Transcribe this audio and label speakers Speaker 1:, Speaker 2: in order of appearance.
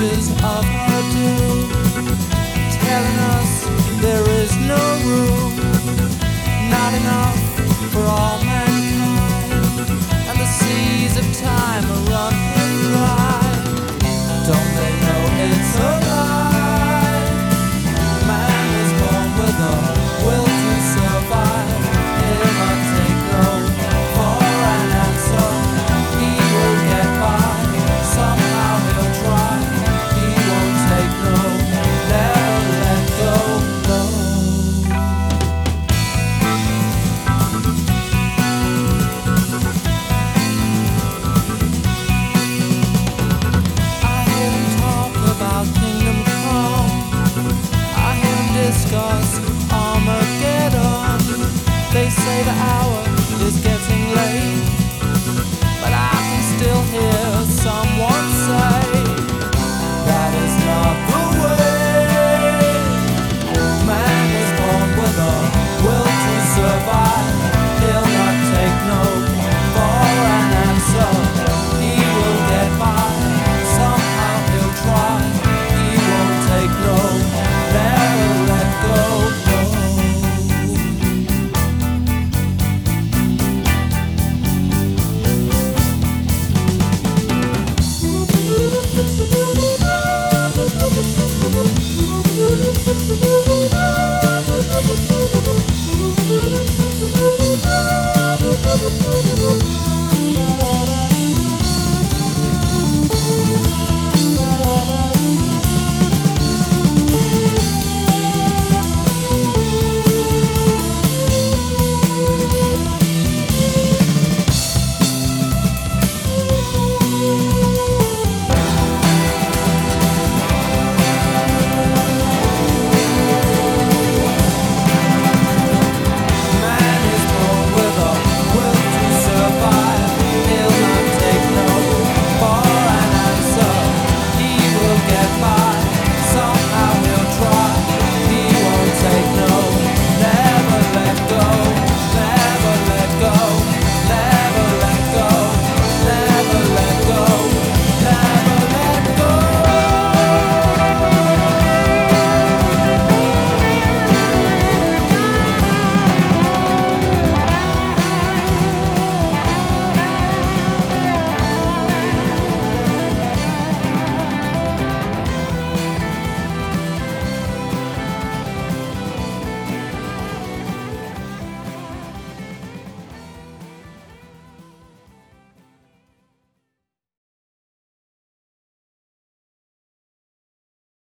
Speaker 1: pieces of